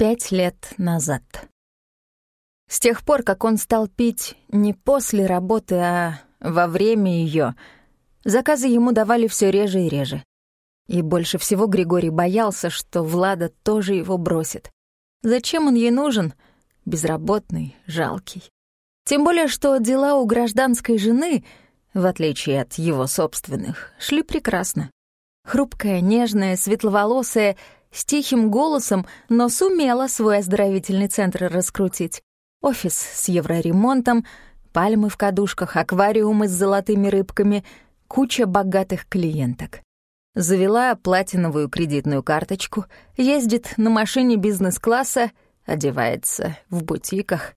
пять лет назад. С тех пор, как он стал пить не после работы, а во время ее, заказы ему давали все реже и реже. И больше всего Григорий боялся, что Влада тоже его бросит. Зачем он ей нужен? Безработный, жалкий. Тем более, что дела у гражданской жены, в отличие от его собственных, шли прекрасно. Хрупкая, нежная, светловолосая, с тихим голосом, но сумела свой оздоровительный центр раскрутить. Офис с евроремонтом, пальмы в кадушках, аквариумы с золотыми рыбками, куча богатых клиенток. Завела платиновую кредитную карточку, ездит на машине бизнес-класса, одевается в бутиках.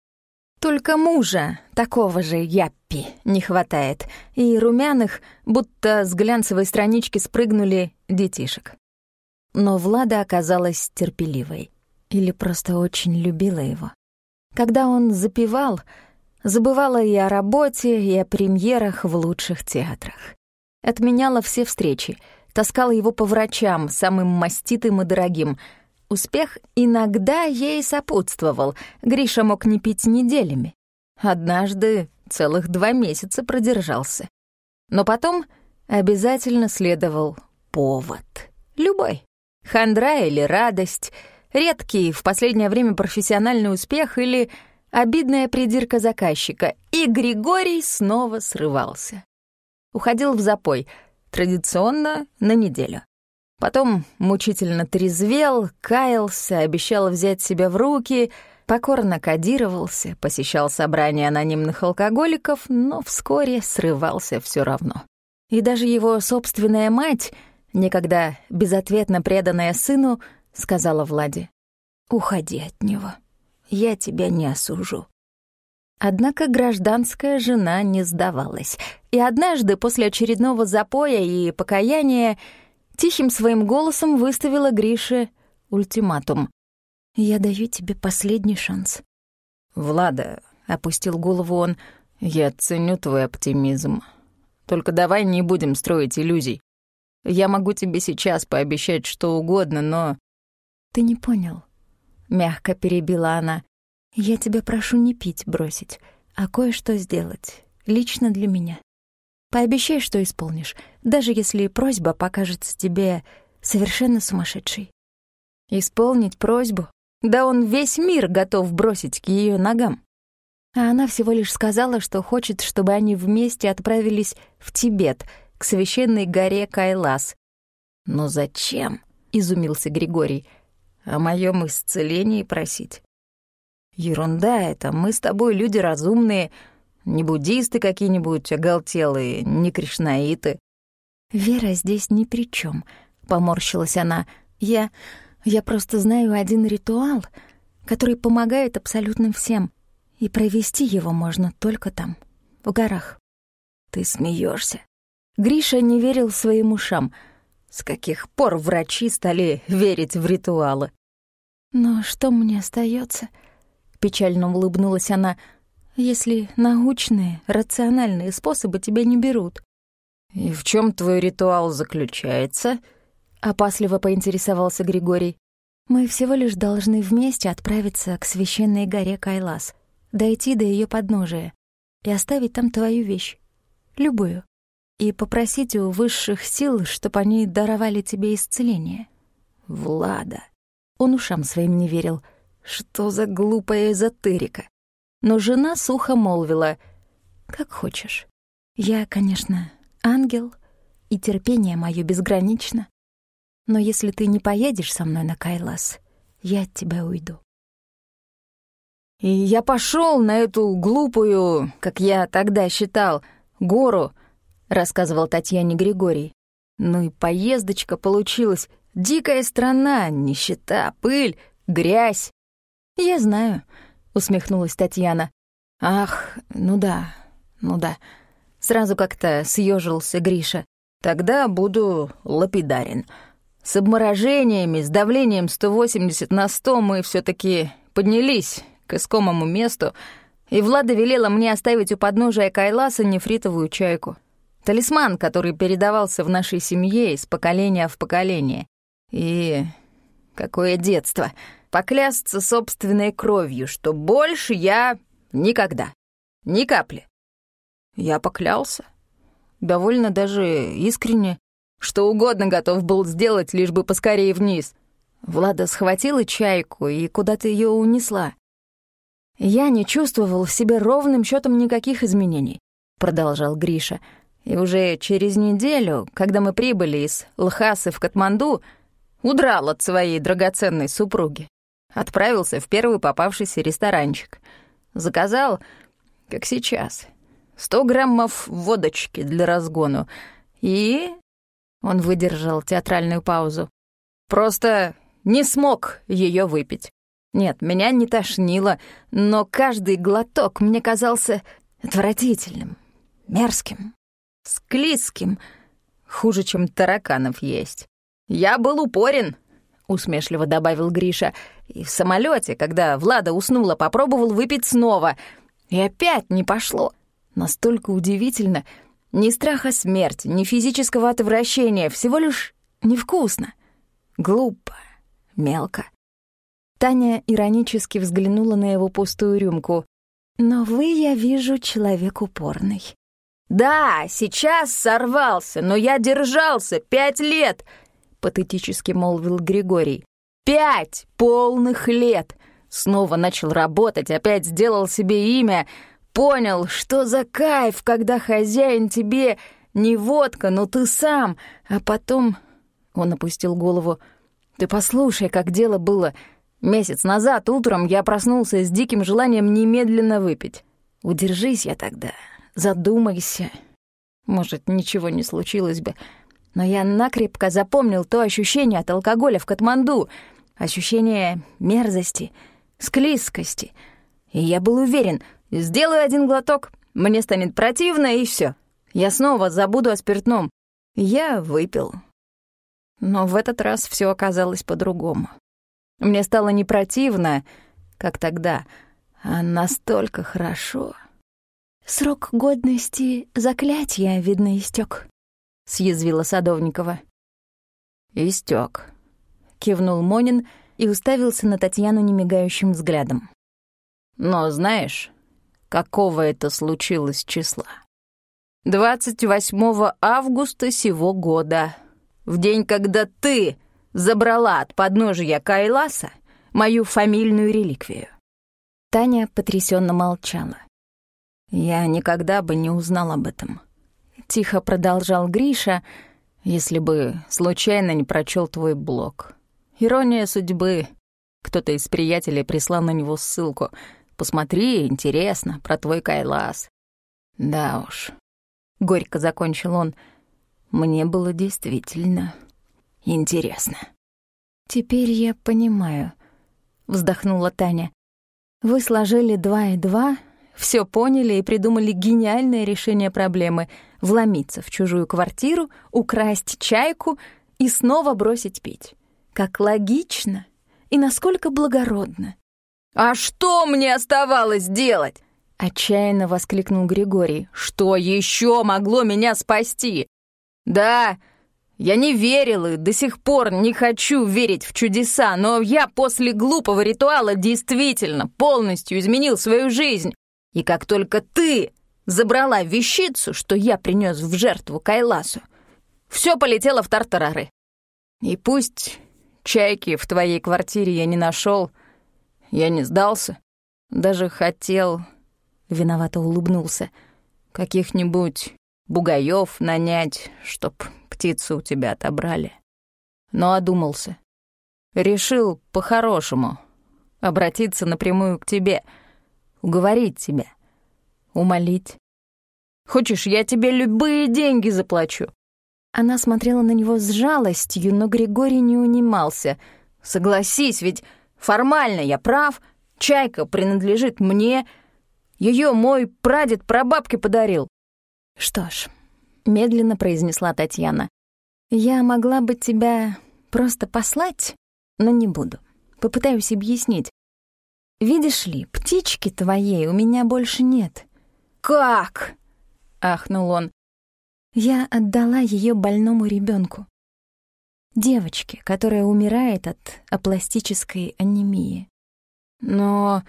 Только мужа, такого же яппи, не хватает, и румяных, будто с глянцевой странички спрыгнули детишек. Но Влада оказалась терпеливой. Или просто очень любила его. Когда он запевал, забывала и о работе, и о премьерах в лучших театрах. Отменяла все встречи, таскала его по врачам, самым маститым и дорогим. Успех иногда ей сопутствовал, Гриша мог не пить неделями. Однажды целых два месяца продержался. Но потом обязательно следовал повод. Любой. Хандра или радость, редкий в последнее время профессиональный успех или обидная придирка заказчика, и Григорий снова срывался. Уходил в запой, традиционно на неделю. Потом мучительно трезвел, каялся, обещал взять себя в руки, покорно кодировался, посещал собрания анонимных алкоголиков, но вскоре срывался все равно. И даже его собственная мать — некогда безответно преданная сыну, сказала Владе, «Уходи от него, я тебя не осужу». Однако гражданская жена не сдавалась, и однажды после очередного запоя и покаяния тихим своим голосом выставила Грише ультиматум. «Я даю тебе последний шанс». «Влада», — опустил голову он, — «я ценю твой оптимизм. Только давай не будем строить иллюзий. Я могу тебе сейчас пообещать что угодно, но...» «Ты не понял», — мягко перебила она. «Я тебя прошу не пить бросить, а кое-что сделать, лично для меня. Пообещай, что исполнишь, даже если просьба покажется тебе совершенно сумасшедшей». «Исполнить просьбу? Да он весь мир готов бросить к ее ногам». А она всего лишь сказала, что хочет, чтобы они вместе отправились в Тибет — к священной горе Кайлас. «Но зачем?» — изумился Григорий. «О моем исцелении просить?» «Ерунда это, мы с тобой люди разумные, не буддисты какие-нибудь оголтелые, не кришнаиты». «Вера здесь ни при чем, поморщилась она. «Я... я просто знаю один ритуал, который помогает абсолютно всем, и провести его можно только там, в горах». «Ты смеешься? Гриша не верил своим ушам. С каких пор врачи стали верить в ритуалы? «Но что мне остается? печально улыбнулась она, «если научные, рациональные способы тебя не берут». «И в чем твой ритуал заключается?» — опасливо поинтересовался Григорий. «Мы всего лишь должны вместе отправиться к священной горе Кайлас, дойти до ее подножия и оставить там твою вещь. Любую и попросить у высших сил, чтобы они даровали тебе исцеление. Влада. Он ушам своим не верил. Что за глупая эзотерика? Но жена сухо молвила. «Как хочешь. Я, конечно, ангел, и терпение мое безгранично. Но если ты не поедешь со мной на Кайлас, я от тебя уйду». И я пошел на эту глупую, как я тогда считал, гору, рассказывал Татьяне Григорий. Ну и поездочка получилась. Дикая страна, нищета, пыль, грязь. Я знаю, усмехнулась Татьяна. Ах, ну да, ну да. Сразу как-то съежился Гриша. Тогда буду лапидарен. С обморожениями, с давлением 180 на 100 мы все таки поднялись к искомому месту, и Влада велела мне оставить у подножия Кайласа нефритовую чайку. Талисман, который передавался в нашей семье из поколения в поколение. И какое детство! поклясться собственной кровью, что больше я никогда, ни капли. Я поклялся. Довольно даже искренне. Что угодно готов был сделать, лишь бы поскорее вниз. Влада схватила чайку и куда-то ее унесла. «Я не чувствовал в себе ровным счетом никаких изменений», — продолжал Гриша. «И уже через неделю, когда мы прибыли из Лхасы в Катманду, удрал от своей драгоценной супруги. Отправился в первый попавшийся ресторанчик. Заказал, как сейчас, сто граммов водочки для разгону. И...» Он выдержал театральную паузу. «Просто не смог ее выпить. Нет, меня не тошнило, но каждый глоток мне казался отвратительным, мерзким, склизким, хуже, чем тараканов есть. «Я был упорен», — усмешливо добавил Гриша. «И в самолете, когда Влада уснула, попробовал выпить снова. И опять не пошло. Настолько удивительно. Ни страха смерти, ни физического отвращения, всего лишь невкусно. Глупо, мелко. Таня иронически взглянула на его пустую рюмку. «Но вы, я вижу, человек упорный». «Да, сейчас сорвался, но я держался пять лет», — патетически молвил Григорий. «Пять полных лет!» Снова начал работать, опять сделал себе имя, понял, что за кайф, когда хозяин тебе не водка, но ты сам, а потом... Он опустил голову. «Ты послушай, как дело было. Месяц назад утром я проснулся с диким желанием немедленно выпить. Удержись я тогда, задумайся. Может, ничего не случилось бы. Но я накрепко запомнил то ощущение от алкоголя в Катманду, ощущение мерзости, склизкости. И я был уверен, сделаю один глоток, мне станет противно, и все. Я снова забуду о спиртном. Я выпил. Но в этот раз все оказалось по-другому. Мне стало не противно, как тогда, а настолько хорошо. «Срок годности заклятия, видно, истек, съязвила Садовникова. Истек, кивнул Монин и уставился на Татьяну немигающим взглядом. «Но знаешь, какого это случилось числа? 28 августа сего года, в день, когда ты забрала от подножия Кайласа мою фамильную реликвию. Таня потрясенно молчала. Я никогда бы не узнал об этом. Тихо продолжал Гриша, если бы случайно не прочел твой блог. Ирония судьбы. Кто-то из приятелей прислал на него ссылку. Посмотри, интересно, про твой Кайлас. Да уж. Горько закончил он. Мне было действительно интересно. «Теперь я понимаю», — вздохнула Таня. «Вы сложили два и два, все поняли и придумали гениальное решение проблемы — вломиться в чужую квартиру, украсть чайку и снова бросить пить. Как логично и насколько благородно». «А что мне оставалось делать?» — отчаянно воскликнул Григорий. «Что еще могло меня спасти?» «Да, я не верил и до сих пор не хочу верить в чудеса, но я после глупого ритуала действительно полностью изменил свою жизнь. И как только ты забрала вещицу, что я принес в жертву Кайласу, все полетело в тартарары. И пусть чайки в твоей квартире я не нашел, я не сдался, даже хотел, виновато улыбнулся, каких-нибудь бугаев нанять, чтоб птицу у тебя отобрали. Но одумался. Решил по-хорошему обратиться напрямую к тебе, уговорить тебя, умолить. Хочешь, я тебе любые деньги заплачу?» Она смотрела на него с жалостью, но Григорий не унимался. «Согласись, ведь формально я прав, чайка принадлежит мне, ее мой прадед прабабке подарил». «Что ж, — медленно произнесла Татьяна. «Я могла бы тебя просто послать, но не буду. Попытаюсь объяснить. Видишь ли, птички твоей у меня больше нет». «Как?» — ахнул он. «Я отдала ее больному ребенку. девочки, которая умирает от апластической анемии. Но,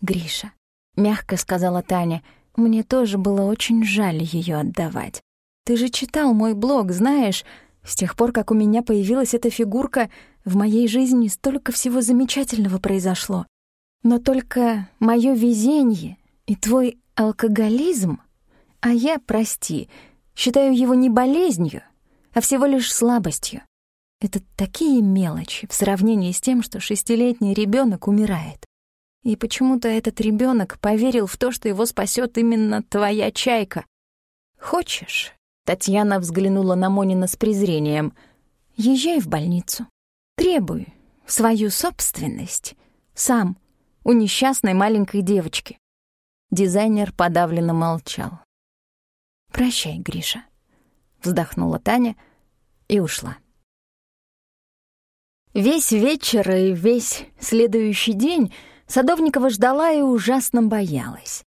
Гриша, мягко сказала Таня, мне тоже было очень жаль ее отдавать. Ты же читал мой блог, знаешь, с тех пор, как у меня появилась эта фигурка, в моей жизни столько всего замечательного произошло. Но только мое везение и твой алкоголизм, а я, прости, считаю его не болезнью, а всего лишь слабостью. Это такие мелочи в сравнении с тем, что шестилетний ребенок умирает. И почему-то этот ребенок поверил в то, что его спасет именно твоя чайка. Хочешь? Татьяна взглянула на Монина с презрением. Езжай в больницу. Требуй свою собственность. Сам, у несчастной маленькой девочки. Дизайнер подавленно молчал. «Прощай, Гриша», — вздохнула Таня и ушла. Весь вечер и весь следующий день Садовникова ждала и ужасно боялась.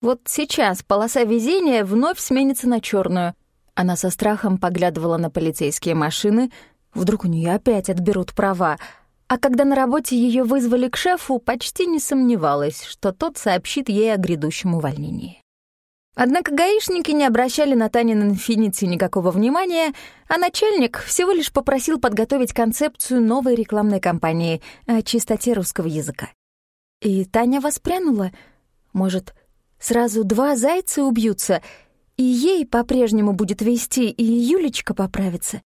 Вот сейчас полоса везения вновь сменится на черную. Она со страхом поглядывала на полицейские машины, вдруг у нее опять отберут права, а когда на работе ее вызвали к шефу, почти не сомневалась, что тот сообщит ей о грядущем увольнении. Однако гаишники не обращали на Танин инфинити никакого внимания, а начальник всего лишь попросил подготовить концепцию новой рекламной кампании о чистоте русского языка. И Таня воспрянула. Может, сразу два зайца убьются, и ей по-прежнему будет вести, и Юлечка поправится.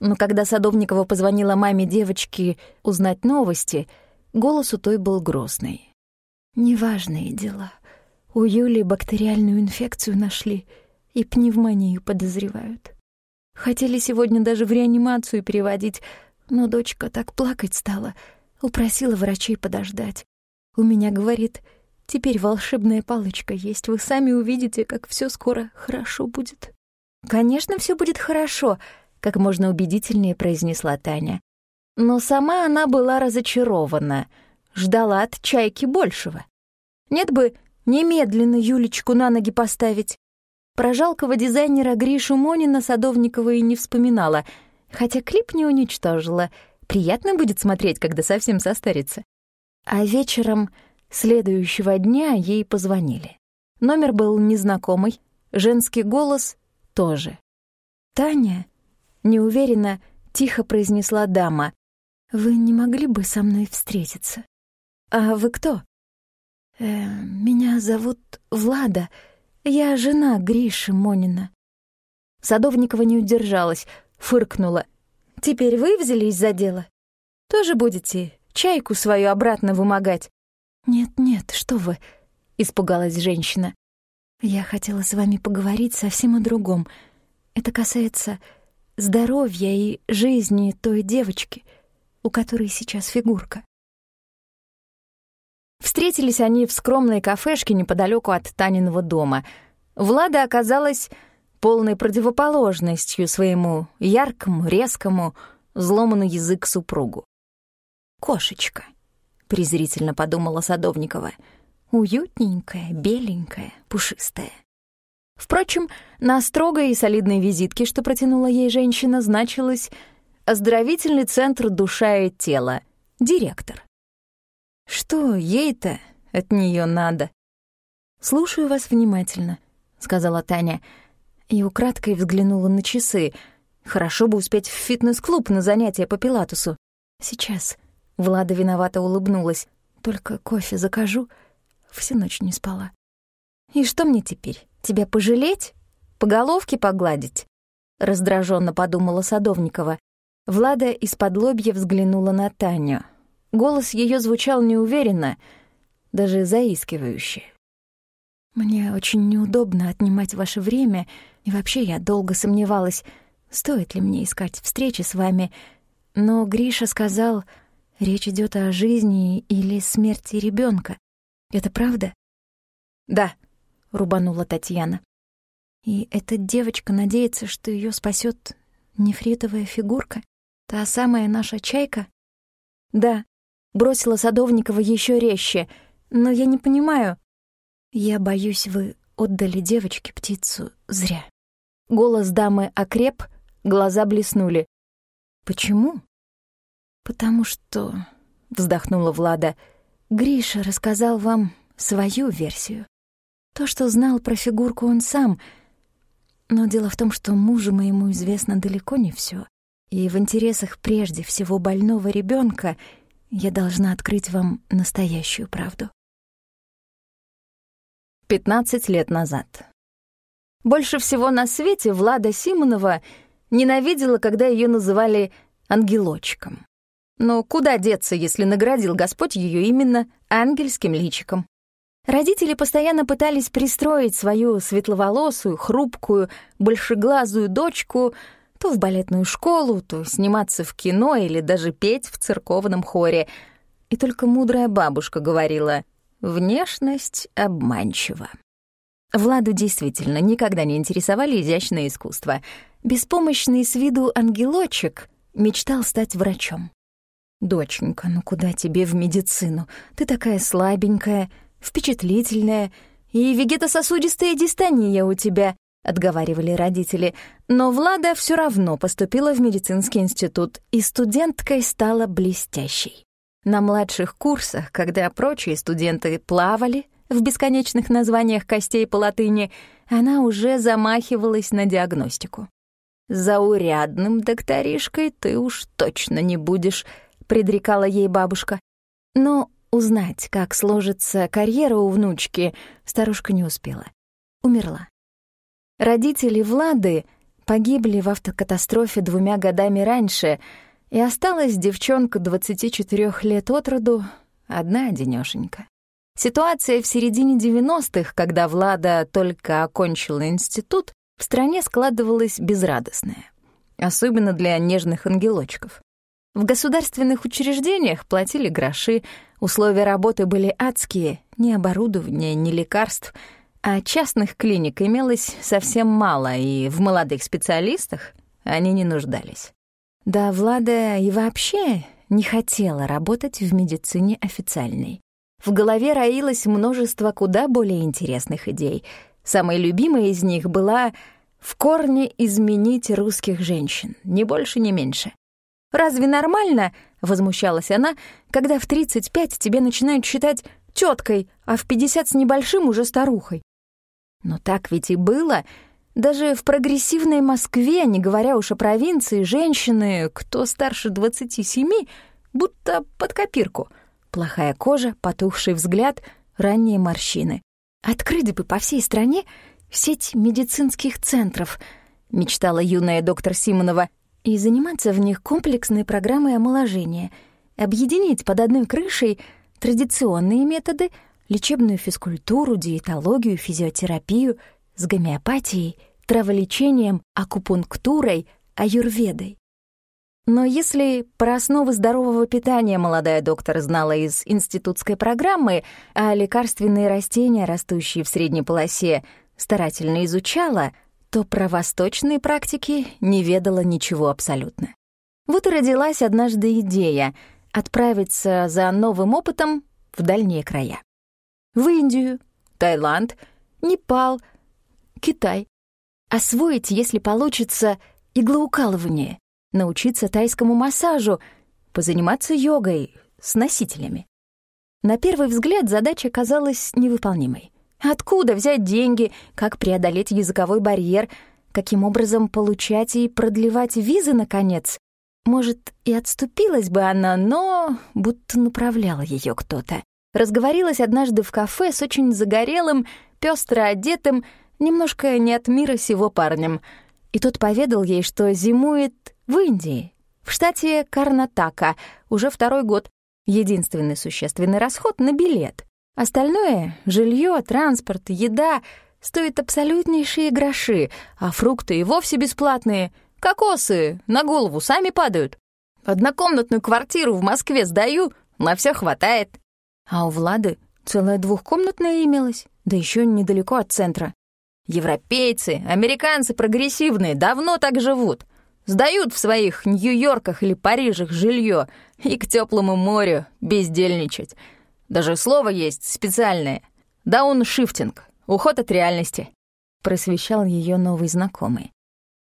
Но когда Садовникова позвонила маме девочки узнать новости, голос у той был грозный. «Неважные дела. У Юли бактериальную инфекцию нашли и пневмонию подозревают. Хотели сегодня даже в реанимацию переводить, но дочка так плакать стала, упросила врачей подождать. У меня, говорит, теперь волшебная палочка есть, вы сами увидите, как все скоро хорошо будет». «Конечно, все будет хорошо», как можно убедительнее произнесла Таня. Но сама она была разочарована, ждала от чайки большего. Нет бы немедленно Юлечку на ноги поставить. Про жалкого дизайнера Гришу Монина Садовникова и не вспоминала, хотя клип не уничтожила. Приятно будет смотреть, когда совсем состарится. А вечером следующего дня ей позвонили. Номер был незнакомый, женский голос тоже. «Таня?» Неуверенно, тихо произнесла дама. «Вы не могли бы со мной встретиться?» «А вы кто?» э, «Меня зовут Влада. Я жена Гриши Монина». Садовникова не удержалась, фыркнула. «Теперь вы взялись за дело? Тоже будете чайку свою обратно вымогать?» «Нет-нет, что вы», — испугалась женщина. «Я хотела с вами поговорить совсем о другом. Это касается здоровья и жизни той девочки, у которой сейчас фигурка. Встретились они в скромной кафешке неподалеку от Таниного дома. Влада оказалась полной противоположностью своему яркому, резкому, злому язык супругу. «Кошечка», — презрительно подумала Садовникова, — «уютненькая, беленькая, пушистая». Впрочем, на строгой и солидной визитке, что протянула ей женщина, значилось «Оздоровительный центр душа и тело. Директор». Что ей-то от нее надо? «Слушаю вас внимательно», — сказала Таня, и украдкой взглянула на часы. Хорошо бы успеть в фитнес-клуб на занятия по пилатусу. «Сейчас». Влада виновато улыбнулась. «Только кофе закажу». Всю ночь не спала. «И что мне теперь? Тебя пожалеть? По головке погладить?» Раздраженно подумала Садовникова. Влада из-под лобья взглянула на Таню. Голос ее звучал неуверенно, даже заискивающе. «Мне очень неудобно отнимать ваше время, и вообще я долго сомневалась, стоит ли мне искать встречи с вами. Но Гриша сказал, речь идет о жизни или смерти ребенка. Это правда?» «Да», — рубанула Татьяна. «И эта девочка надеется, что ее спасет нефритовая фигурка? Та самая наша чайка?» «Да», — бросила Садовникова еще резче, «но я не понимаю». «Я боюсь, вы отдали девочке птицу зря». Голос дамы окреп, глаза блеснули. Почему? Потому что, вздохнула Влада, Гриша рассказал вам свою версию. То, что знал про фигурку он сам. Но дело в том, что мужу моему известно далеко не все. И в интересах прежде всего больного ребенка я должна открыть вам настоящую правду. 15 лет назад. Больше всего на свете Влада Симонова ненавидела, когда ее называли ангелочком. Но куда деться, если наградил Господь ее именно ангельским личиком? Родители постоянно пытались пристроить свою светловолосую, хрупкую, большеглазую дочку то в балетную школу, то сниматься в кино или даже петь в церковном хоре. И только мудрая бабушка говорила «внешность обманчива». Владу действительно никогда не интересовали изящные искусства. Беспомощный с виду ангелочек мечтал стать врачом. «Доченька, ну куда тебе в медицину? Ты такая слабенькая, впечатлительная, и вегетососудистая дистония у тебя», — отговаривали родители. Но Влада все равно поступила в медицинский институт, и студенткой стала блестящей. На младших курсах, когда прочие студенты плавали в бесконечных названиях костей по латыни, она уже замахивалась на диагностику. «Заурядным докторишкой ты уж точно не будешь», — предрекала ей бабушка. Но узнать, как сложится карьера у внучки, старушка не успела. Умерла. Родители Влады погибли в автокатастрофе двумя годами раньше, и осталась девчонка 24 лет от роду, одна одинёшенька. Ситуация в середине 90-х, когда Влада только окончила институт, в стране складывалась безрадостная. Особенно для нежных ангелочков. В государственных учреждениях платили гроши, условия работы были адские, ни оборудования, ни лекарств, а частных клиник имелось совсем мало, и в молодых специалистах они не нуждались. Да, Влада и вообще не хотела работать в медицине официальной. В голове роилось множество куда более интересных идей. Самой любимой из них была в корне изменить русских женщин, ни больше, ни меньше. «Разве нормально?» — возмущалась она, «когда в 35 тебе начинают считать теткой, а в 50 с небольшим уже старухой». Но так ведь и было. Даже в прогрессивной Москве, не говоря уж о провинции, женщины, кто старше 27, будто под копирку — Плохая кожа, потухший взгляд, ранние морщины. Открыть бы по всей стране сеть медицинских центров, мечтала юная доктор Симонова, и заниматься в них комплексной программой омоложения, объединить под одной крышей традиционные методы, лечебную физкультуру, диетологию, физиотерапию с гомеопатией, траволечением, акупунктурой, аюрведой. Но если про основы здорового питания молодая доктор знала из институтской программы, а лекарственные растения, растущие в средней полосе, старательно изучала, то про восточные практики не ведала ничего абсолютно. Вот и родилась однажды идея отправиться за новым опытом в дальние края. В Индию, Таиланд, Непал, Китай. Освоить, если получится, иглоукалывание — научиться тайскому массажу, позаниматься йогой с носителями. На первый взгляд задача казалась невыполнимой. Откуда взять деньги, как преодолеть языковой барьер, каким образом получать и продлевать визы, наконец? Может, и отступилась бы она, но будто направлял ее кто-то. Разговорилась однажды в кафе с очень загорелым, пестро одетым, немножко не от мира сего парнем. И тот поведал ей, что зимует в Индии, в штате Карнатака, уже второй год. Единственный существенный расход на билет. Остальное — жилье, транспорт, еда — стоит абсолютнейшие гроши, а фрукты и вовсе бесплатные. Кокосы на голову сами падают. Однокомнатную квартиру в Москве сдаю, на все хватает. А у Влады целая двухкомнатная имелась, да еще недалеко от центра. Европейцы, американцы прогрессивные давно так живут. Сдают в своих Нью-Йорках или Парижах жилье и к теплому морю бездельничать. Даже слово есть специальное — дауншифтинг, уход от реальности. Просвещал ее новый знакомый.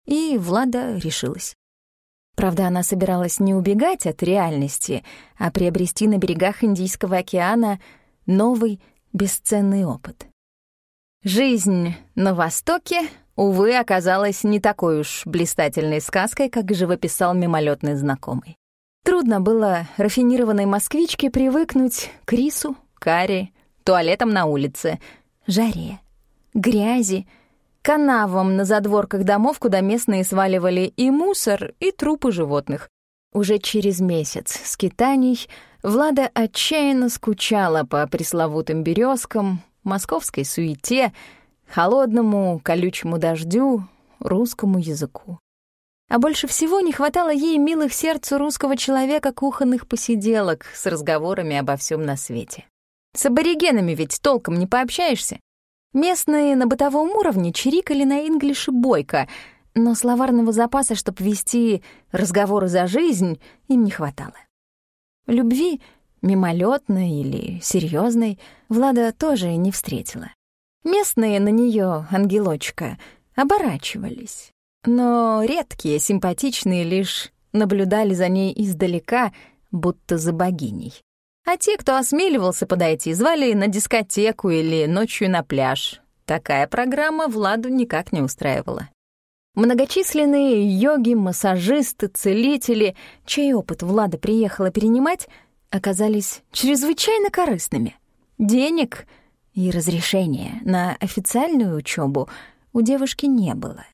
И Влада решилась. Правда, она собиралась не убегать от реальности, а приобрести на берегах Индийского океана новый бесценный опыт. Жизнь на Востоке, увы, оказалась не такой уж блистательной сказкой, как живописал мимолетный знакомый. Трудно было рафинированной москвичке привыкнуть к рису, каре, туалетам на улице, жаре, грязи, канавам на задворках домов, куда местные сваливали и мусор, и трупы животных. Уже через месяц скитаний Влада отчаянно скучала по пресловутым березкам, московской суете, холодному колючему дождю, русскому языку. А больше всего не хватало ей милых сердцу русского человека кухонных посиделок с разговорами обо всем на свете. С аборигенами ведь толком не пообщаешься. Местные на бытовом уровне чирикали на инглише бойко, но словарного запаса, чтобы вести разговоры за жизнь, им не хватало. Любви, мимолетной или серьезной, Влада тоже не встретила. Местные на нее, ангелочка, оборачивались. Но редкие, симпатичные лишь наблюдали за ней издалека, будто за богиней. А те, кто осмеливался подойти, звали на дискотеку или ночью на пляж. Такая программа Владу никак не устраивала. Многочисленные йоги, массажисты, целители, чей опыт Влада приехала перенимать, оказались чрезвычайно корыстными. Денег и разрешения на официальную учебу у девушки не было.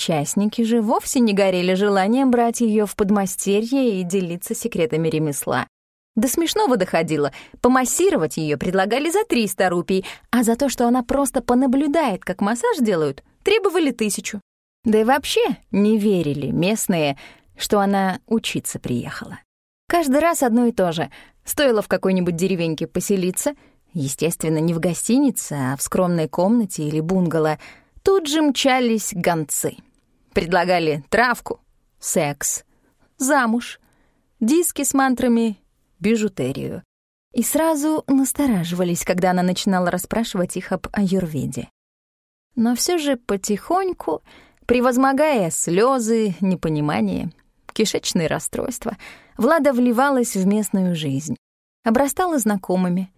Частники же вовсе не горели желанием брать ее в подмастерье и делиться секретами ремесла. До смешного доходило. Помассировать ее предлагали за 300 рупий, а за то, что она просто понаблюдает, как массаж делают, требовали тысячу. Да и вообще не верили местные, что она учиться приехала. Каждый раз одно и то же. Стоило в какой-нибудь деревеньке поселиться, естественно, не в гостинице, а в скромной комнате или бунгало — Тут же мчались гонцы. Предлагали травку, секс, замуж, диски с мантрами, бижутерию. И сразу настораживались, когда она начинала расспрашивать их об аюрведе. Но все же потихоньку, превозмогая слезы, непонимание, кишечные расстройства, Влада вливалась в местную жизнь, обрастала знакомыми,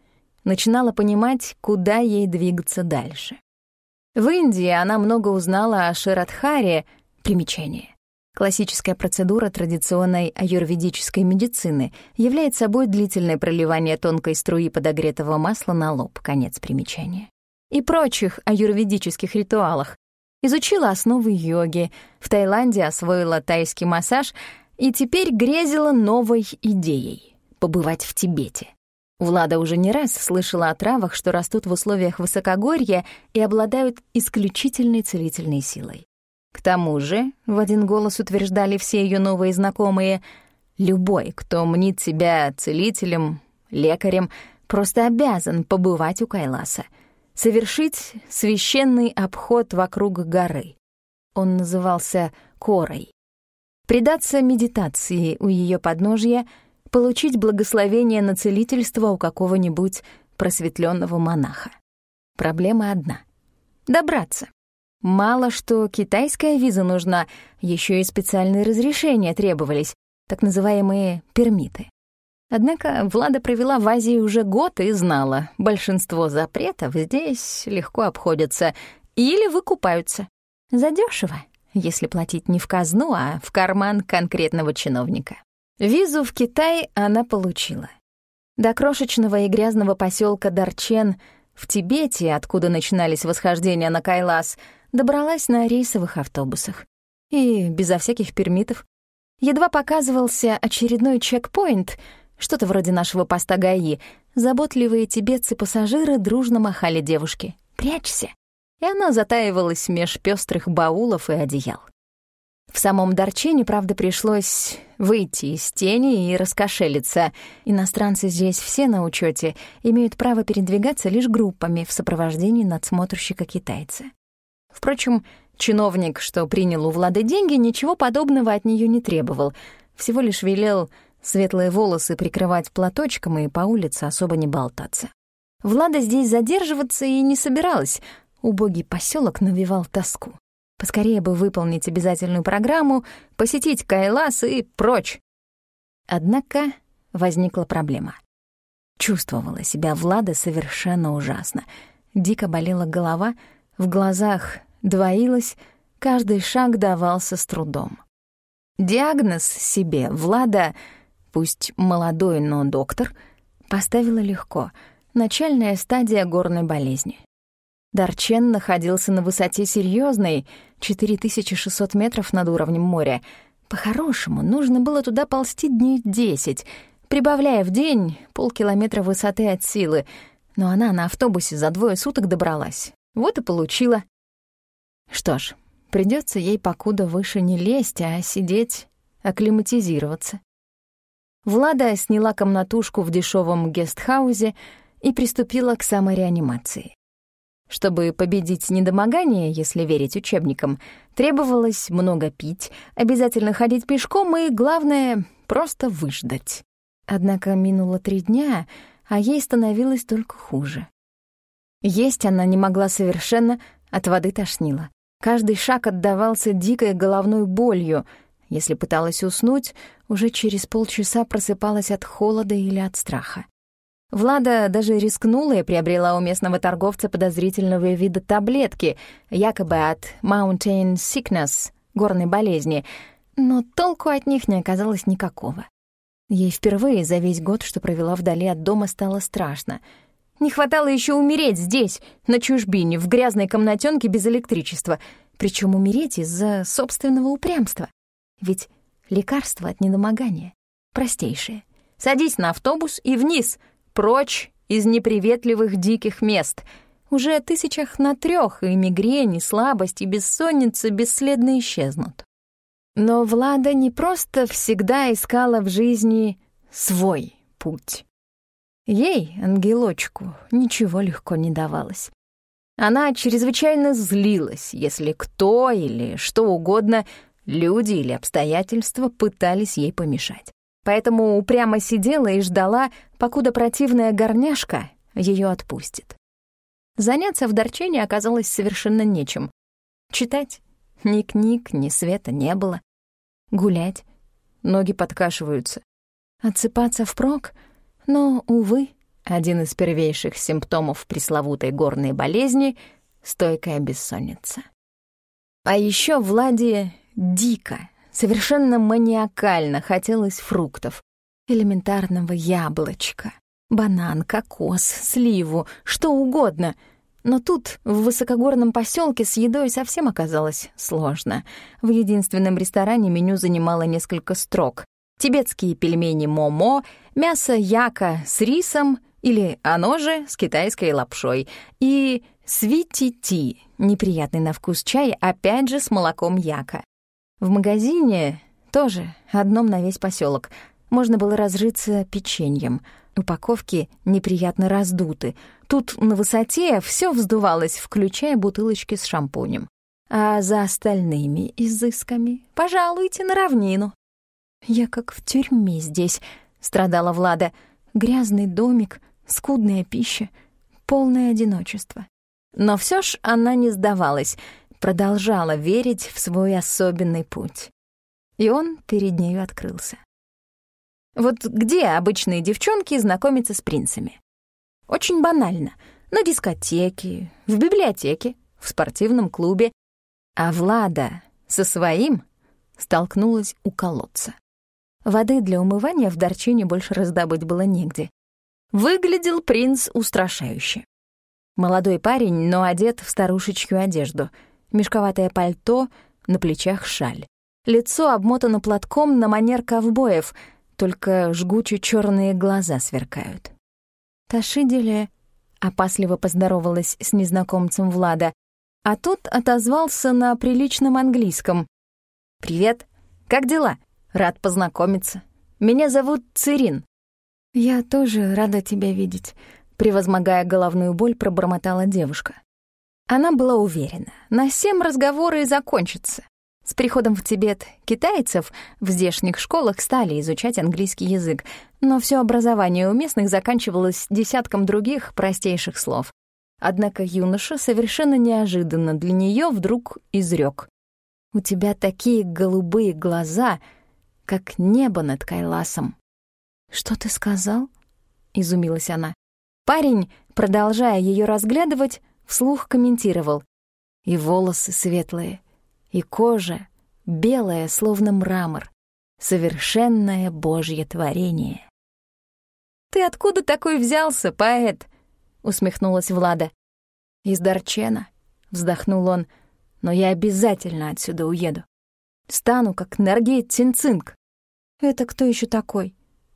начинала понимать, куда ей двигаться дальше. В Индии она много узнала о Ширадхаре, примечание. Классическая процедура традиционной аюрведической медицины является собой длительное проливание тонкой струи подогретого масла на лоб, конец примечания. И прочих аюрведических ритуалах. Изучила основы йоги, в Таиланде освоила тайский массаж и теперь грезила новой идеей — побывать в Тибете. Влада уже не раз слышала о травах, что растут в условиях высокогорья и обладают исключительной целительной силой. К тому же, в один голос утверждали все ее новые знакомые, любой, кто мнит себя целителем, лекарем, просто обязан побывать у Кайласа, совершить священный обход вокруг горы. Он назывался Корой. Предаться медитации у ее подножья — получить благословение на целительство у какого-нибудь просветленного монаха. Проблема одна — добраться. Мало что китайская виза нужна, еще и специальные разрешения требовались, так называемые пермиты. Однако Влада провела в Азии уже год и знала, большинство запретов здесь легко обходятся или выкупаются. Задешево, если платить не в казну, а в карман конкретного чиновника. Визу в Китай она получила. До крошечного и грязного поселка Дарчен в Тибете, откуда начинались восхождения на Кайлас, добралась на рейсовых автобусах. И безо всяких пермитов. Едва показывался очередной чекпоинт, что-то вроде нашего поста ГАИ, заботливые тибетцы-пассажиры дружно махали девушке. «Прячься!» И она затаивалась меж пестрых баулов и одеял. В самом Дарчине, правда, пришлось выйти из тени и раскошелиться. Иностранцы здесь все на учете имеют право передвигаться лишь группами в сопровождении надсмотрщика-китайца. Впрочем, чиновник, что принял у Влады деньги, ничего подобного от нее не требовал, всего лишь велел светлые волосы прикрывать платочком и по улице особо не болтаться. Влада здесь задерживаться и не собиралась, убогий поселок навевал тоску. Поскорее бы выполнить обязательную программу, посетить Кайлас и прочь. Однако возникла проблема. Чувствовала себя Влада совершенно ужасно. Дико болела голова, в глазах двоилась, каждый шаг давался с трудом. Диагноз себе Влада, пусть молодой, но доктор, поставила легко — начальная стадия горной болезни. Дарчен находился на высоте серьезной, 4600 метров над уровнем моря. По-хорошему, нужно было туда ползти дней 10, прибавляя в день полкилометра высоты от силы, но она на автобусе за двое суток добралась. Вот и получила. Что ж, придется ей покуда выше не лезть, а сидеть, акклиматизироваться. Влада сняла комнатушку в дешевом гестхаузе и приступила к самореанимации. Чтобы победить недомогание, если верить учебникам, требовалось много пить, обязательно ходить пешком и, главное, просто выждать. Однако минуло три дня, а ей становилось только хуже. Есть она не могла совершенно, от воды тошнило. Каждый шаг отдавался дикой головной болью. Если пыталась уснуть, уже через полчаса просыпалась от холода или от страха. Влада даже рискнула и приобрела у местного торговца подозрительного вида таблетки, якобы от Mountain Sickness, горной болезни, но толку от них не оказалось никакого. Ей впервые за весь год, что провела вдали от дома, стало страшно. Не хватало еще умереть здесь, на чужбине, в грязной комнатенке без электричества, причем умереть из-за собственного упрямства. Ведь лекарство от недомогания простейшее. Садись на автобус и вниз — Прочь из неприветливых диких мест. Уже тысячах на трех и мигрень, и слабость, и бессонница бесследно исчезнут. Но Влада не просто всегда искала в жизни свой путь. Ей, ангелочку, ничего легко не давалось. Она чрезвычайно злилась, если кто или что угодно, люди или обстоятельства пытались ей помешать поэтому упрямо сидела и ждала, покуда противная горняшка ее отпустит. Заняться в Дорчене оказалось совершенно нечем. Читать ни книг, ни света не было. Гулять ноги подкашиваются. Отсыпаться впрок, но, увы, один из первейших симптомов пресловутой горной болезни — стойкая бессонница. А еще Владе дико, Совершенно маниакально хотелось фруктов. Элементарного яблочка, банан, кокос, сливу, что угодно. Но тут, в высокогорном поселке, с едой совсем оказалось сложно. В единственном ресторане меню занимало несколько строк. Тибетские пельмени момо, мясо яка с рисом или оно же с китайской лапшой и свити-ти, неприятный на вкус чай, опять же с молоком яка. В магазине тоже одном на весь поселок можно было разжиться печеньем. Упаковки неприятно раздуты. Тут на высоте все вздувалось, включая бутылочки с шампунем. А за остальными изысками пожалуйте на равнину. «Я как в тюрьме здесь», — страдала Влада. «Грязный домик, скудная пища, полное одиночество». Но все ж она не сдавалась — продолжала верить в свой особенный путь. И он перед нею открылся. Вот где обычные девчонки знакомятся с принцами? Очень банально. На дискотеке, в библиотеке, в спортивном клубе. А Влада со своим столкнулась у колодца. Воды для умывания в Дорчине больше раздобыть было негде. Выглядел принц устрашающе. Молодой парень, но одет в старушечью одежду — мешковатое пальто, на плечах шаль. Лицо обмотано платком на манер ковбоев, только жгуче черные глаза сверкают. Ташиделе опасливо поздоровалась с незнакомцем Влада, а тот отозвался на приличном английском. «Привет, как дела? Рад познакомиться. Меня зовут Цирин». «Я тоже рада тебя видеть», — превозмогая головную боль, пробормотала девушка. Она была уверена, на всем разговоры и закончатся. С приходом в Тибет китайцев в здешних школах стали изучать английский язык, но все образование у местных заканчивалось десятком других простейших слов. Однако юноша совершенно неожиданно для нее вдруг изрек: У тебя такие голубые глаза, как небо над Кайласом». «Что ты сказал?» — изумилась она. Парень, продолжая ее разглядывать, вслух комментировал. И волосы светлые, и кожа белая, словно мрамор. Совершенное божье творение. «Ты откуда такой взялся, поэт?» — усмехнулась Влада. «Из Дарчена», — вздохнул он, — «но я обязательно отсюда уеду. Стану, как Наргейт Цинцинг». «Это кто еще такой?»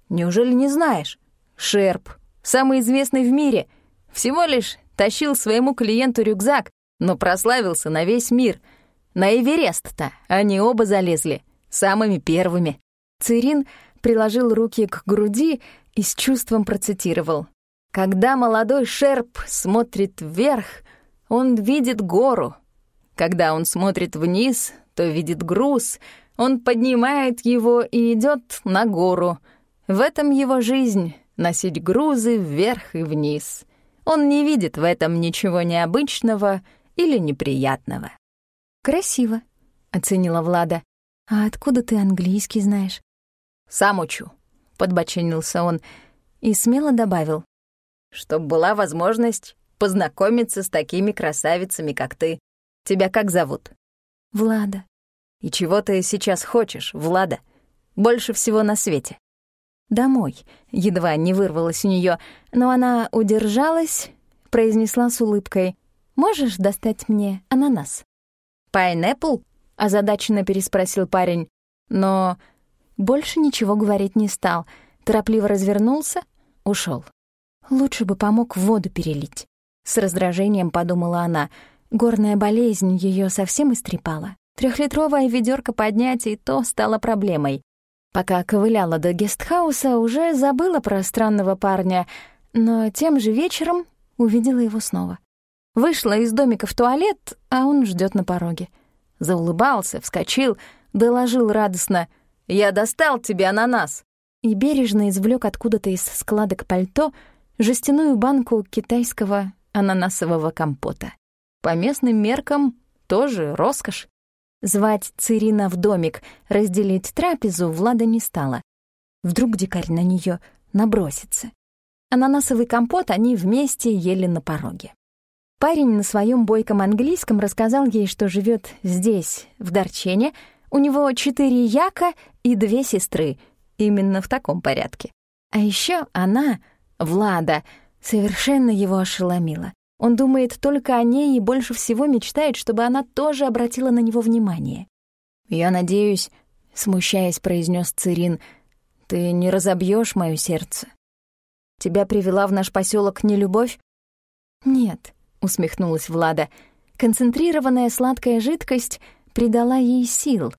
«Неужели не знаешь?» «Шерп, самый известный в мире. Всего лишь тащил своему клиенту рюкзак, но прославился на весь мир. На Эверест-то они оба залезли, самыми первыми». Цирин приложил руки к груди и с чувством процитировал. «Когда молодой шерп смотрит вверх, он видит гору. Когда он смотрит вниз, то видит груз. Он поднимает его и идет на гору. В этом его жизнь — носить грузы вверх и вниз. Он не видит в этом ничего необычного или неприятного». «Красиво», — оценила Влада. «А откуда ты английский знаешь?» «Сам учу», — подбочинился он и смело добавил. «Чтоб была возможность познакомиться с такими красавицами, как ты. Тебя как зовут?» «Влада». «И чего ты сейчас хочешь, Влада? Больше всего на свете?» «Домой», — едва не вырвалась у нее, но она удержалась, произнесла с улыбкой. «Можешь достать мне ананас?» «Пайнэппл?» — озадаченно переспросил парень. Но больше ничего говорить не стал, торопливо развернулся, ушел. Лучше бы помог воду перелить. С раздражением подумала она. Горная болезнь ее совсем истрепала. Трехлитровая ведерко поднять и то стало проблемой. Пока ковыляла до гестхауса, уже забыла про странного парня, но тем же вечером увидела его снова. Вышла из домика в туалет, а он ждет на пороге. Заулыбался, вскочил, доложил радостно. «Я достал тебе ананас!» И бережно извлек откуда-то из складок пальто жестяную банку китайского ананасового компота. По местным меркам тоже роскошь. Звать Цирина в домик, разделить трапезу Влада не стала. Вдруг дикарь на нее набросится. Ананасовый компот они вместе ели на пороге. Парень на своем бойком английском рассказал ей, что живет здесь, в Дарчене, у него четыре яка и две сестры, именно в таком порядке. А еще она, Влада, совершенно его ошеломила. Он думает только о ней и больше всего мечтает, чтобы она тоже обратила на него внимание. «Я надеюсь», — смущаясь, произнес Цирин, — «ты не разобьешь моё сердце. Тебя привела в наш поселок не любовь?» «Нет», — усмехнулась Влада, — «концентрированная сладкая жидкость придала ей сил,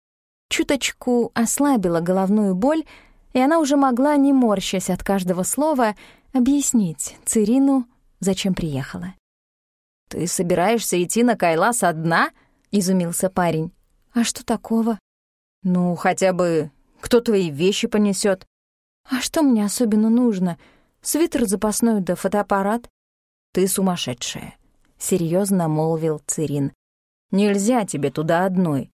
чуточку ослабила головную боль, и она уже могла, не морщась от каждого слова, объяснить Цирину, зачем приехала. «Ты собираешься идти на Кайлас одна?» — изумился парень. «А что такого?» «Ну, хотя бы кто твои вещи понесет? «А что мне особенно нужно? Свитер запасной да фотоаппарат?» «Ты сумасшедшая», — серьезно молвил Цирин. «Нельзя тебе туда одной.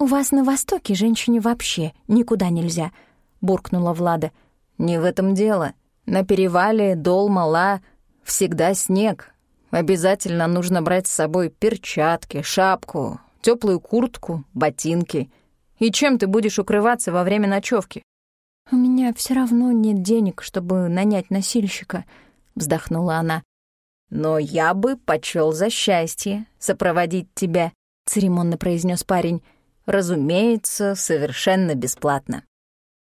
«У вас на Востоке женщине вообще никуда нельзя», — буркнула Влада. «Не в этом дело. На перевале Дол-Мала всегда снег. Обязательно нужно брать с собой перчатки, шапку, теплую куртку, ботинки. И чем ты будешь укрываться во время ночевки? «У меня все равно нет денег, чтобы нанять носильщика», — вздохнула она. «Но я бы почел за счастье сопроводить тебя», — церемонно произнес парень. Разумеется, совершенно бесплатно.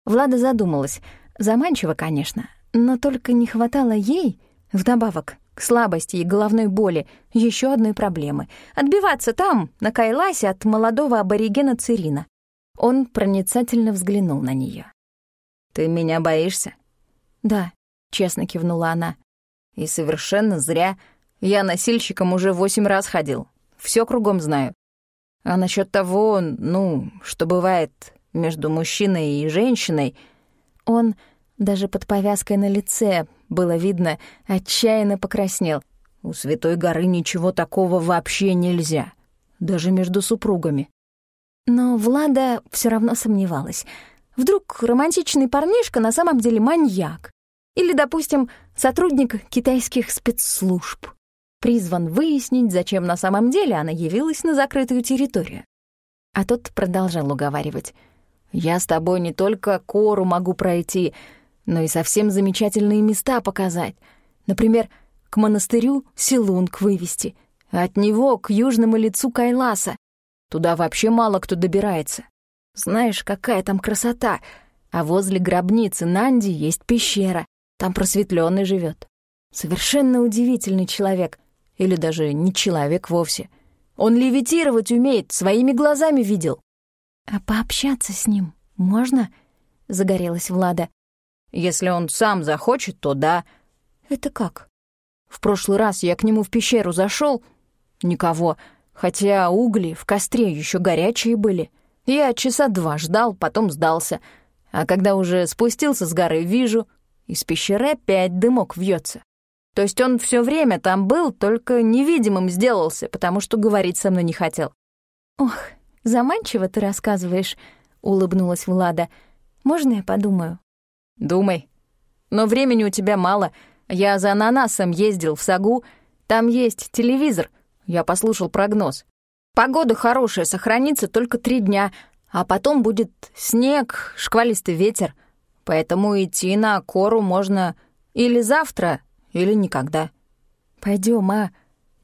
Влада задумалась. Заманчиво, конечно, но только не хватало ей, вдобавок слабости и головной боли, еще одной проблемы — отбиваться там, на Кайласе, от молодого аборигена Цирина. Он проницательно взглянул на нее. «Ты меня боишься?» «Да», — честно кивнула она. «И совершенно зря. Я носильщиком уже восемь раз ходил. Все кругом знаю. А насчет того, ну, что бывает между мужчиной и женщиной, он даже под повязкой на лице было видно, отчаянно покраснел. У Святой горы ничего такого вообще нельзя, даже между супругами. Но Влада все равно сомневалась. Вдруг романтичный парнишка на самом деле маньяк? Или, допустим, сотрудник китайских спецслужб? Призван выяснить, зачем на самом деле она явилась на закрытую территорию. А тот продолжал уговаривать. «Я с тобой не только кору могу пройти, но и совсем замечательные места показать. Например, к монастырю Силунг вывести, а от него к южному лицу Кайласа. Туда вообще мало кто добирается. Знаешь, какая там красота. А возле гробницы Нанди есть пещера. Там просветленный живет. Совершенно удивительный человек. Или даже не человек вовсе. Он левитировать умеет, своими глазами видел. «А пообщаться с ним можно?» — загорелась Влада. «Если он сам захочет, то да». «Это как?» В прошлый раз я к нему в пещеру зашел, Никого, хотя угли в костре еще горячие были. Я часа два ждал, потом сдался. А когда уже спустился с горы, вижу, из пещеры опять дымок вьется. То есть он все время там был, только невидимым сделался, потому что говорить со мной не хотел. «Ох, заманчиво ты рассказываешь», — улыбнулась Влада. «Можно я подумаю?» «Думай. Но времени у тебя мало. Я за ананасом ездил в Сагу. Там есть телевизор. Я послушал прогноз. Погода хорошая, сохранится только три дня, а потом будет снег, шквалистый ветер. Поэтому идти на кору можно или завтра, или никогда. Пойдем, а,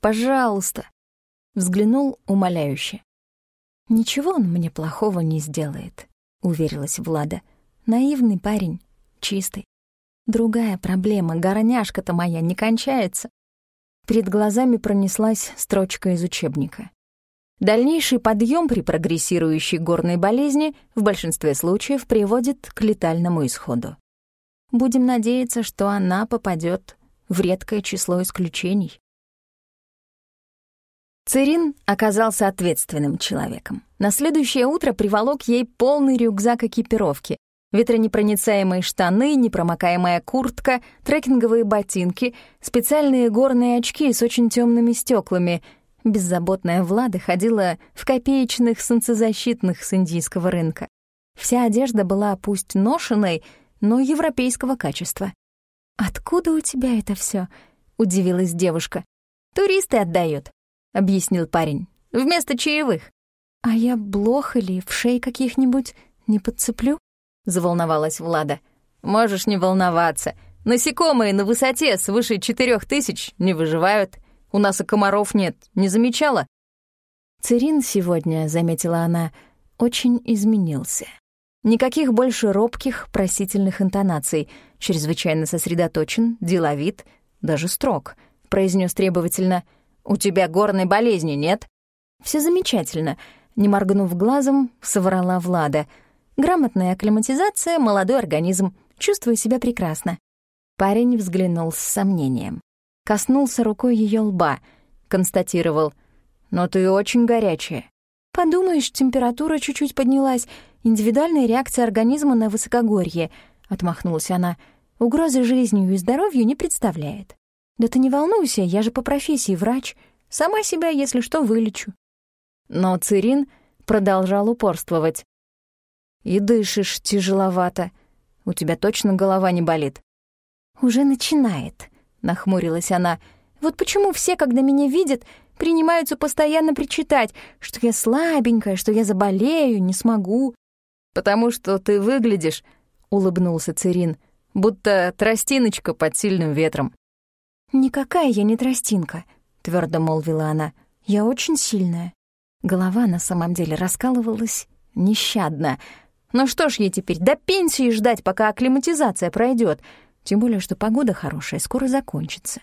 пожалуйста. Взглянул умоляюще. «Ничего он мне плохого не сделает», — уверилась Влада. «Наивный парень, чистый. Другая проблема, горняшка-то моя не кончается. Перед глазами пронеслась строчка из учебника. Дальнейший подъем при прогрессирующей горной болезни в большинстве случаев приводит к летальному исходу. Будем надеяться, что она попадет в редкое число исключений. Цирин оказался ответственным человеком. На следующее утро приволок ей полный рюкзак экипировки, ветронепроницаемые штаны, непромокаемая куртка, трекинговые ботинки, специальные горные очки с очень темными стеклами. Беззаботная Влада ходила в копеечных солнцезащитных с индийского рынка. Вся одежда была пусть ношенной, но европейского качества. «Откуда у тебя это все? удивилась девушка. «Туристы отдают», — объяснил парень, — «вместо чаевых». «А я блох или в шей каких-нибудь не подцеплю?» — заволновалась Влада. «Можешь не волноваться. Насекомые на высоте свыше четырех тысяч не выживают. У нас и комаров нет. Не замечала?» Цирин сегодня, — заметила она, — очень изменился. Никаких больше робких, просительных интонаций. Чрезвычайно сосредоточен, деловит, даже строг. Произнес требовательно. «У тебя горной болезни нет?» Все замечательно», — не моргнув глазом, соврала Влада — Грамотная акклиматизация, молодой организм. Чувствую себя прекрасно. Парень взглянул с сомнением. Коснулся рукой ее лба. Констатировал. «Но ты очень горячая». «Подумаешь, температура чуть-чуть поднялась. Индивидуальная реакция организма на высокогорье», — отмахнулась она. «Угрозы жизнью и здоровью не представляет». «Да ты не волнуйся, я же по профессии врач. Сама себя, если что, вылечу». Но Цирин продолжал упорствовать. И дышишь тяжеловато. У тебя точно голова не болит?» «Уже начинает», — нахмурилась она. «Вот почему все, когда меня видят, принимаются постоянно причитать, что я слабенькая, что я заболею, не смогу». «Потому что ты выглядишь», — улыбнулся Цирин, «будто тростиночка под сильным ветром». «Никакая я не тростинка», — твердо молвила она. «Я очень сильная». Голова на самом деле раскалывалась нещадно, ну что ж ей теперь, до пенсии ждать, пока акклиматизация пройдет. Тем более, что погода хорошая, скоро закончится.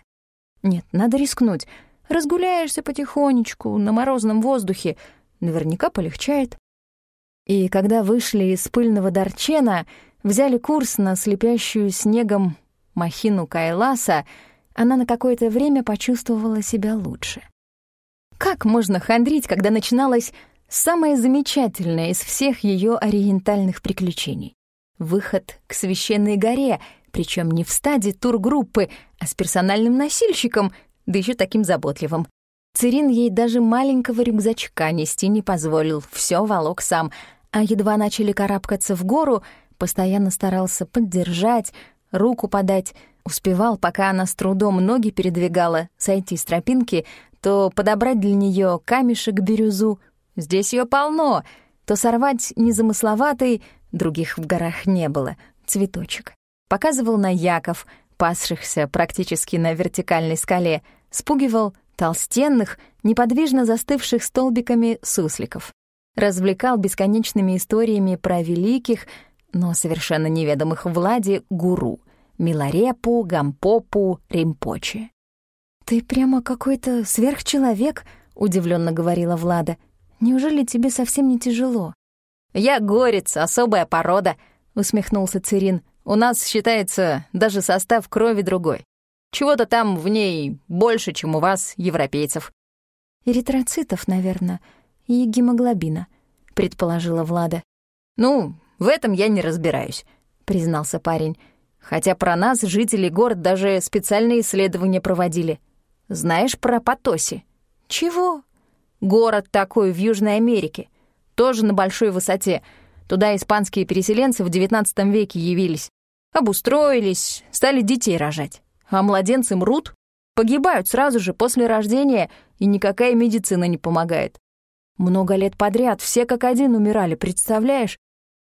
Нет, надо рискнуть. Разгуляешься потихонечку, на морозном воздухе. Наверняка полегчает. И когда вышли из пыльного Дорчена, взяли курс на слепящую снегом махину Кайласа, она на какое-то время почувствовала себя лучше. Как можно хандрить, когда начиналась самое замечательное из всех ее ориентальных приключений. Выход к священной горе, причем не в стаде тургруппы, а с персональным носильщиком, да еще таким заботливым. Цирин ей даже маленького рюкзачка нести не позволил, все волок сам, а едва начали карабкаться в гору, постоянно старался поддержать, руку подать, успевал, пока она с трудом ноги передвигала, сойти с тропинки, то подобрать для нее камешек-бирюзу. Здесь ее полно, то сорвать незамысловатый, других в горах не было, цветочек. Показывал на Яков, пасшихся практически на вертикальной скале, спугивал толстенных, неподвижно застывших столбиками сусликов. Развлекал бесконечными историями про великих, но совершенно неведомых Владе гуру — Миларепу, Гампопу, Римпочи. «Ты прямо какой-то сверхчеловек», — удивленно говорила Влада. «Неужели тебе совсем не тяжело?» «Я горец, особая порода», — усмехнулся Цирин. «У нас считается даже состав крови другой. Чего-то там в ней больше, чем у вас, европейцев». «Эритроцитов, наверное, и гемоглобина», — предположила Влада. «Ну, в этом я не разбираюсь», — признался парень. «Хотя про нас жители город даже специальные исследования проводили. Знаешь про Потоси?» «Чего?» «Город такой в Южной Америке. Тоже на большой высоте. Туда испанские переселенцы в XIX веке явились. Обустроились, стали детей рожать а младенцы мрут, погибают сразу же после рождения, и никакая медицина не помогает. Много лет подряд все как один умирали, представляешь?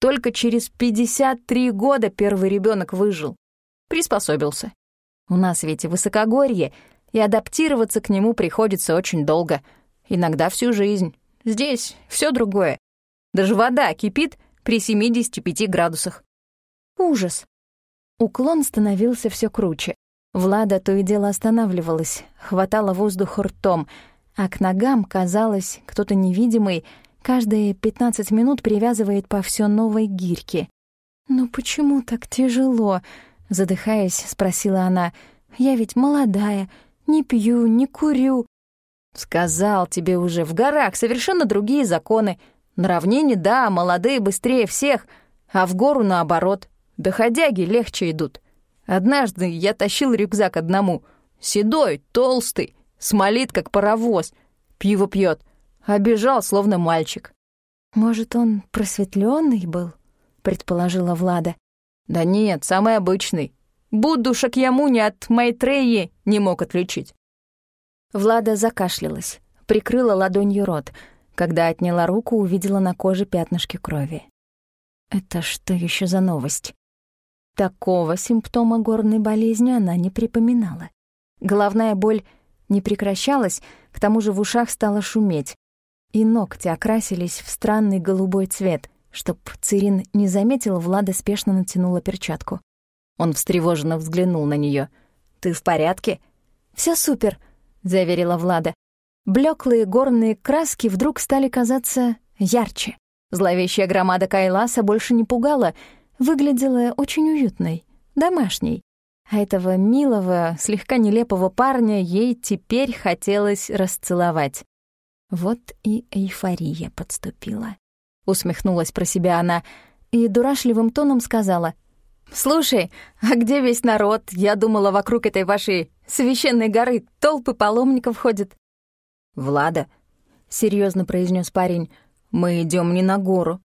Только через 53 года первый ребенок выжил. Приспособился. У нас ведь высокогорье, и адаптироваться к нему приходится очень долго. Иногда всю жизнь. Здесь все другое. Даже вода кипит при 75 градусах. Ужас. Уклон становился все круче. Влада то и дело останавливалась, хватала воздух ртом, а к ногам, казалось, кто-то невидимый каждые пятнадцать минут привязывает по всё новой гирьке. «Ну почему так тяжело?» — задыхаясь, спросила она. «Я ведь молодая, не пью, не курю». «Сказал тебе уже, в горах совершенно другие законы. На равнине, да, молодые быстрее всех, а в гору наоборот. Доходяги легче идут. Однажды я тащил рюкзак одному. Седой, толстый, смолит, как паровоз. Пиво пьет. Обежал, словно мальчик. «Может, он просветленный был?» — предположила Влада. «Да нет, самый обычный. Будду Шакьямуни от Майтреи не мог отличить». Влада закашлялась, прикрыла ладонью рот. Когда отняла руку, увидела на коже пятнышки крови. «Это что еще за новость?» Такого симптома горной болезни она не припоминала. Головная боль не прекращалась, к тому же в ушах стало шуметь. И ногти окрасились в странный голубой цвет. Чтоб Цирин не заметил, Влада спешно натянула перчатку. Он встревоженно взглянул на нее. «Ты в порядке?» Все супер», — заверила Влада. Блеклые горные краски вдруг стали казаться ярче. Зловещая громада Кайласа больше не пугала — выглядела очень уютной, домашней. А этого милого, слегка нелепого парня ей теперь хотелось расцеловать. Вот и эйфория подступила. Усмехнулась про себя она и дурашливым тоном сказала. «Слушай, а где весь народ? Я думала, вокруг этой вашей священной горы толпы паломников ходят». «Влада», — серьезно произнес парень, — «мы идем не на гору».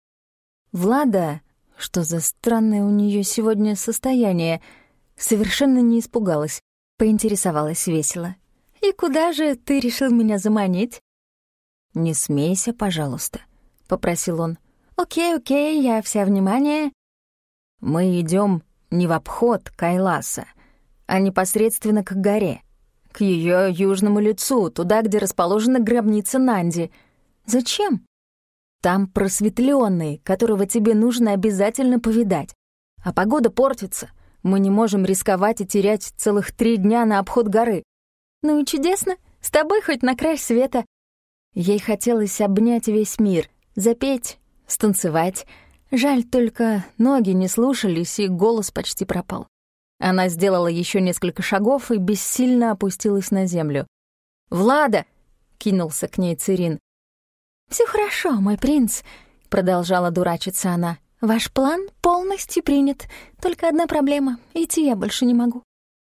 Влада что за странное у нее сегодня состояние? Совершенно не испугалась. Поинтересовалась весело. «И куда же ты решил меня заманить?» «Не смейся, пожалуйста», — попросил он. «Окей, окей, я вся внимание». «Мы идем не в обход Кайласа, а непосредственно к горе, к ее южному лицу, туда, где расположена гробница Нанди. Зачем?» Там просветленный, которого тебе нужно обязательно повидать. А погода портится. Мы не можем рисковать и терять целых три дня на обход горы. Ну и чудесно. С тобой хоть на край света. Ей хотелось обнять весь мир, запеть, станцевать. Жаль только, ноги не слушались, и голос почти пропал. Она сделала еще несколько шагов и бессильно опустилась на землю. «Влада!» — кинулся к ней Цирин. Все хорошо, мой принц», — продолжала дурачиться она. «Ваш план полностью принят. Только одна проблема — идти я больше не могу.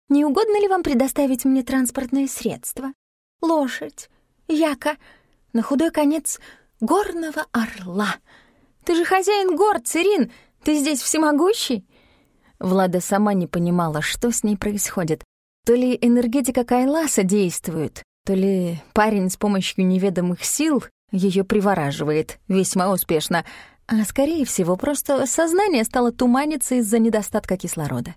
Не угодно ли вам предоставить мне транспортное средство? Лошадь, яка, на худой конец горного орла. Ты же хозяин гор, Цирин, ты здесь всемогущий?» Влада сама не понимала, что с ней происходит. То ли энергетика Кайласа действует, то ли парень с помощью неведомых сил ее привораживает весьма успешно, а скорее всего просто сознание стало туманиться из-за недостатка кислорода.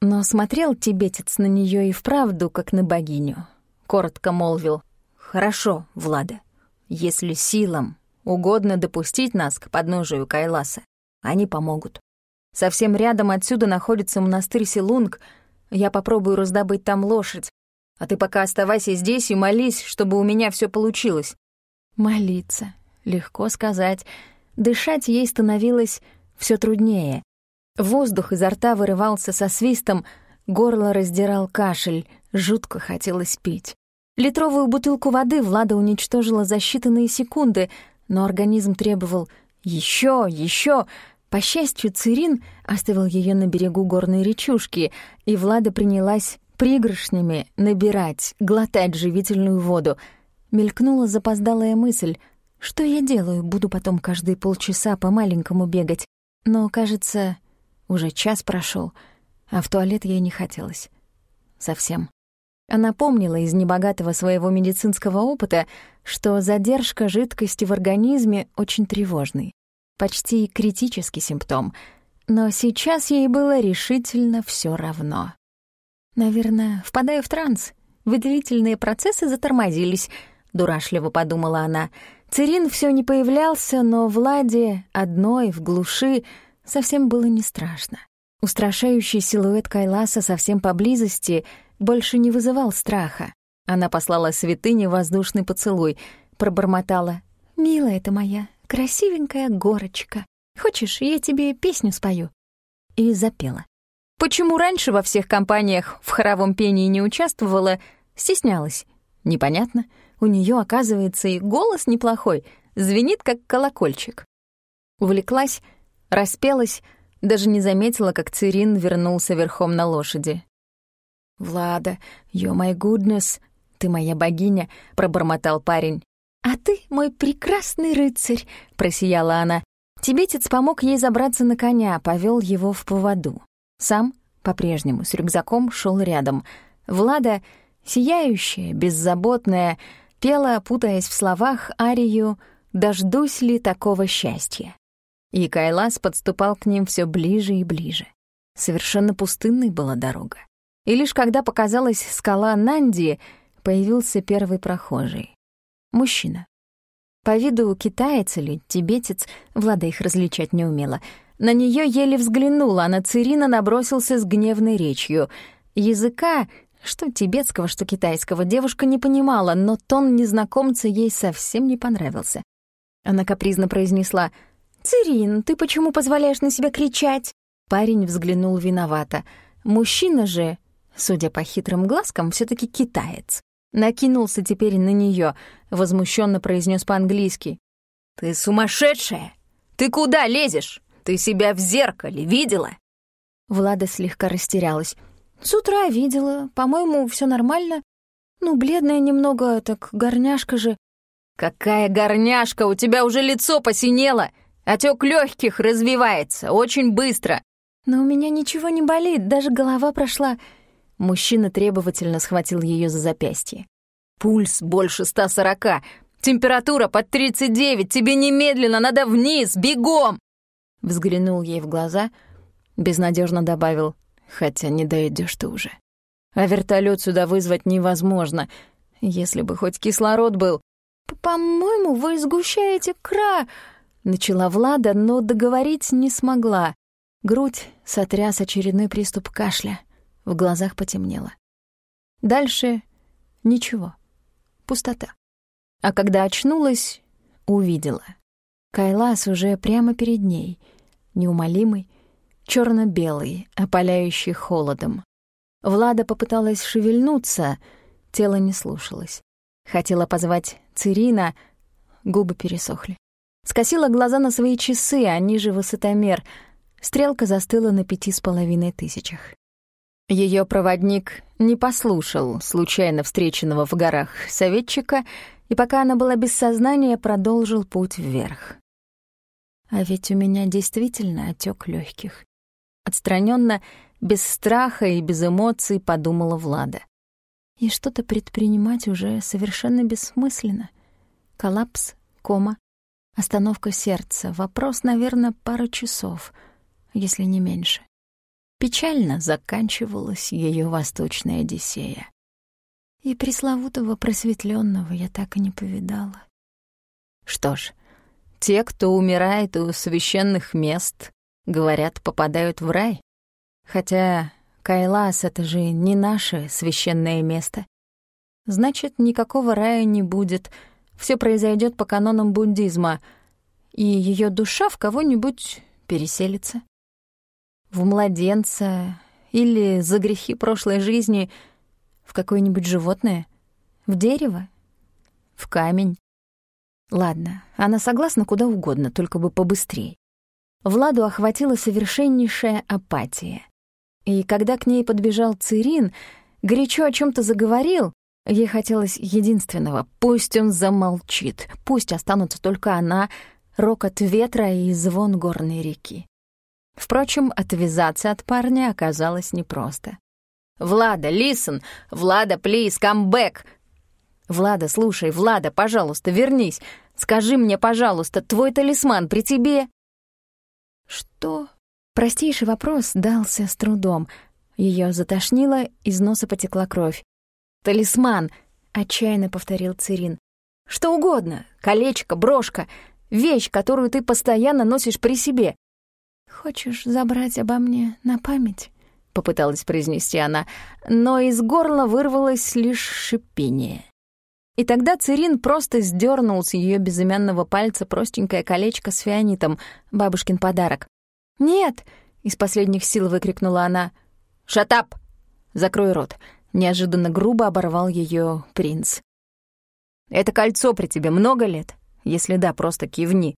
Но смотрел тибетец на нее и вправду, как на богиню. Коротко молвил «Хорошо, Влада, если силам угодно допустить нас к подножию Кайласа, они помогут. Совсем рядом отсюда находится монастырь Силунг. Я попробую раздобыть там лошадь. А ты пока оставайся здесь и молись, чтобы у меня все получилось». Молиться. Легко сказать. Дышать ей становилось все труднее. Воздух изо рта вырывался со свистом, горло раздирал кашель, жутко хотелось пить. Литровую бутылку воды Влада уничтожила за считанные секунды, но организм требовал еще, еще. По счастью, Цирин оставил ее на берегу горной речушки, и Влада принялась пригоршнями набирать, глотать живительную воду. Мелькнула запоздалая мысль, что я делаю, буду потом каждые полчаса по-маленькому бегать. Но, кажется, уже час прошел, а в туалет ей не хотелось. Совсем. Она помнила из небогатого своего медицинского опыта, что задержка жидкости в организме очень тревожный почти критический симптом, но сейчас ей было решительно все равно. «Наверное, впадаю в транс. Выделительные процессы затормозились», — дурашливо подумала она. Цирин все не появлялся, но Владе, одной, в глуши, совсем было не страшно. Устрашающий силуэт Кайласа совсем поблизости больше не вызывал страха. Она послала святыне воздушный поцелуй, пробормотала. «Милая ты моя, красивенькая горочка. Хочешь, я тебе песню спою?» И запела. Почему раньше во всех компаниях в хоровом пении не участвовала, стеснялась. Непонятно. У нее, оказывается, и голос неплохой, звенит как колокольчик. Увлеклась, распелась, даже не заметила, как Цирин вернулся верхом на лошади. «Влада, you're my goodness, ты моя богиня», — пробормотал парень. «А ты мой прекрасный рыцарь», — просияла она. Тибетец помог ей забраться на коня, повел его в поводу. Сам, по-прежнему, с рюкзаком шел рядом. Влада, сияющая, беззаботная, пела, путаясь в словах, арию «Дождусь ли такого счастья?» И Кайлас подступал к ним все ближе и ближе. Совершенно пустынной была дорога. И лишь когда показалась скала Нанди, появился первый прохожий. Мужчина. По виду китаец или тибетец, Влада их различать не умела. На нее еле взглянула, а на Цирина набросился с гневной речью. Языка, что тибетского, что китайского, девушка не понимала, но тон незнакомца ей совсем не понравился. Она капризно произнесла «Цирин, ты почему позволяешь на себя кричать?» Парень взглянул виновато. Мужчина же, судя по хитрым глазкам, все таки китаец. Накинулся теперь на нее, возмущенно произнес по-английски. «Ты сумасшедшая! Ты куда лезешь? Ты себя в зеркале видела?» Влада слегка растерялась. «С утра видела. По-моему, все нормально. Ну, бледная немного, так горняшка же». «Какая горняшка? У тебя уже лицо посинело! Отек легких развивается очень быстро!» «Но у меня ничего не болит, даже голова прошла. Мужчина требовательно схватил ее за запястье. «Пульс больше 140, температура под 39, тебе немедленно надо вниз, бегом!» Взглянул ей в глаза, безнадежно добавил, «Хотя не дойдешь ты уже. А вертолет сюда вызвать невозможно, если бы хоть кислород был». «По-моему, вы сгущаете кра...» Начала Влада, но договорить не смогла. Грудь сотряс очередной приступ кашля. В глазах потемнело. Дальше ничего. Пустота. А когда очнулась, увидела. Кайлас уже прямо перед ней, неумолимый, черно белый опаляющий холодом. Влада попыталась шевельнуться, тело не слушалось. Хотела позвать Цирина, губы пересохли. Скосила глаза на свои часы, они же высотомер. Стрелка застыла на пяти с половиной тысячах. Ее проводник не послушал случайно встреченного в горах советчика, и пока она была без сознания, продолжил путь вверх. А ведь у меня действительно отек легких. Отстраненно, без страха и без эмоций подумала Влада. И что-то предпринимать уже совершенно бессмысленно. Коллапс, кома, остановка сердца. Вопрос, наверное, пара часов, если не меньше. Печально заканчивалась ее восточная Одиссея. И пресловутого просветленного я так и не повидала. Что ж, те, кто умирает у священных мест, говорят, попадают в рай. Хотя Кайлас — это же не наше священное место. Значит, никакого рая не будет. Все произойдет по канонам буддизма, и ее душа в кого-нибудь переселится в младенца или за грехи прошлой жизни в какое-нибудь животное, в дерево, в камень. Ладно, она согласна куда угодно, только бы побыстрее. Владу охватила совершеннейшая апатия. И когда к ней подбежал Цирин, горячо о чем то заговорил, ей хотелось единственного — пусть он замолчит, пусть останутся только она, рокот ветра и звон горной реки. Впрочем, отвязаться от парня оказалось непросто. «Влада, listen! Влада, come back!» «Влада, слушай, Влада, пожалуйста, вернись! Скажи мне, пожалуйста, твой талисман при тебе?» «Что?» Простейший вопрос дался с трудом. Ее затошнило, из носа потекла кровь. «Талисман!» — отчаянно повторил Цирин. «Что угодно. Колечко, брошка. Вещь, которую ты постоянно носишь при себе. «Хочешь забрать обо мне на память?» — попыталась произнести она, но из горла вырвалось лишь шипение. И тогда Цирин просто сдернул с ее безымянного пальца простенькое колечко с фианитом, бабушкин подарок. «Нет!» — из последних сил выкрикнула она. «Шатап! Закрой рот!» — неожиданно грубо оборвал ее принц. «Это кольцо при тебе много лет? Если да, просто кивни».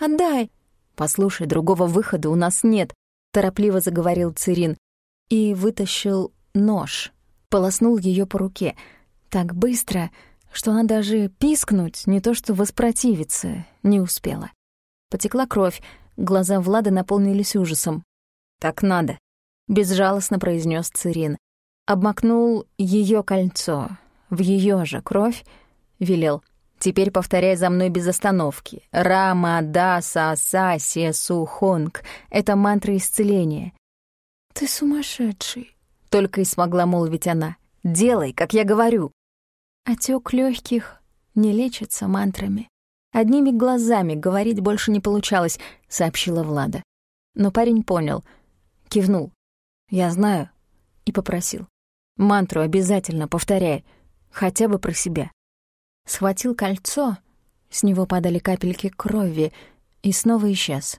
«Отдай!» «Послушай, другого выхода у нас нет», — торопливо заговорил Цирин и вытащил нож, полоснул ее по руке так быстро, что она даже пискнуть, не то что воспротивиться, не успела. Потекла кровь, глаза Влада наполнились ужасом. «Так надо», — безжалостно произнес Цирин. Обмакнул ее кольцо в ее же кровь, велел Теперь повторяй за мной без остановки. Рама, да, са, са, се, су, хонг. Это мантра исцеления. Ты сумасшедший. Только и смогла молвить она. Делай, как я говорю. Отек легких не лечится мантрами. Одними глазами говорить больше не получалось, сообщила Влада. Но парень понял, кивнул. Я знаю. И попросил. Мантру обязательно повторяй, хотя бы про себя схватил кольцо, с него падали капельки крови, и снова исчез.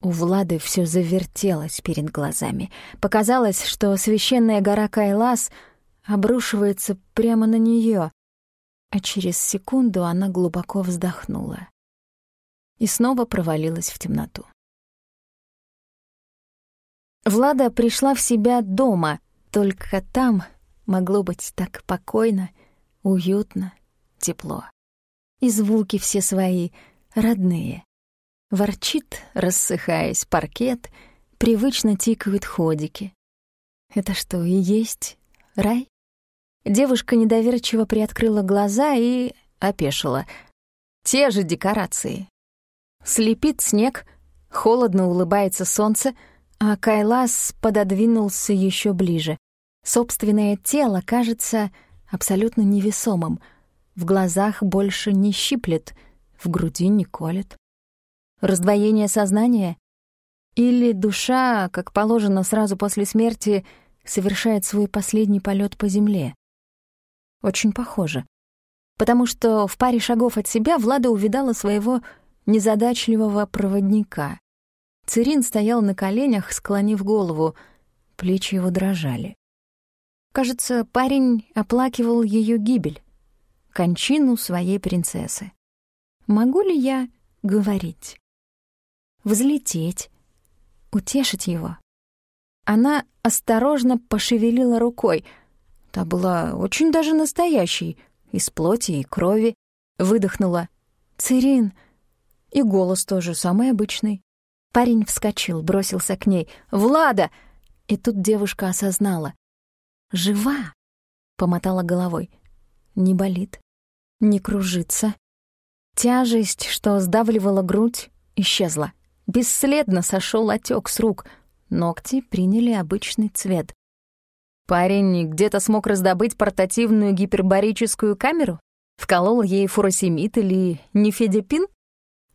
У Влады все завертелось перед глазами. Показалось, что священная гора Кайлас обрушивается прямо на нее, а через секунду она глубоко вздохнула и снова провалилась в темноту. Влада пришла в себя дома, только там могло быть так покойно, уютно тепло. И звуки все свои, родные. Ворчит, рассыхаясь, паркет, привычно тикают ходики. Это что, и есть рай? Девушка недоверчиво приоткрыла глаза и опешила. Те же декорации. Слепит снег, холодно улыбается солнце, а Кайлас пододвинулся еще ближе. Собственное тело кажется абсолютно невесомым — в глазах больше не щиплет, в груди не колет. Раздвоение сознания? Или душа, как положено сразу после смерти, совершает свой последний полет по земле? Очень похоже. Потому что в паре шагов от себя Влада увидала своего незадачливого проводника. Цирин стоял на коленях, склонив голову, плечи его дрожали. Кажется, парень оплакивал ее гибель кончину своей принцессы. Могу ли я говорить? Взлететь? Утешить его? Она осторожно пошевелила рукой. Та была очень даже настоящей, из плоти и крови. Выдохнула. «Цирин!» И голос тоже самый обычный. Парень вскочил, бросился к ней. «Влада!» И тут девушка осознала. «Жива!» — помотала головой. «Не болит, не кружится». Тяжесть, что сдавливала грудь, исчезла. Бесследно сошел отек с рук. Ногти приняли обычный цвет. Парень где-то смог раздобыть портативную гипербарическую камеру? Вколол ей фуросемид или нефедипин?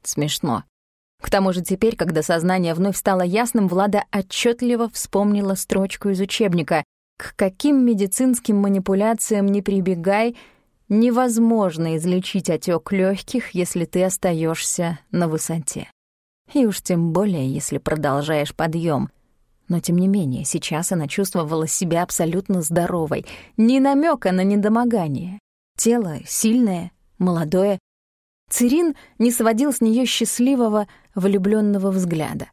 Смешно. К тому же теперь, когда сознание вновь стало ясным, Влада отчетливо вспомнила строчку из учебника «К каким медицинским манипуляциям не прибегай, невозможно излечить отек легких, если ты остаешься на высоте. И уж тем более, если продолжаешь подъем. Но тем не менее, сейчас она чувствовала себя абсолютно здоровой, ни намека на недомогание. Тело сильное, молодое, Цирин не сводил с нее счастливого, влюбленного взгляда.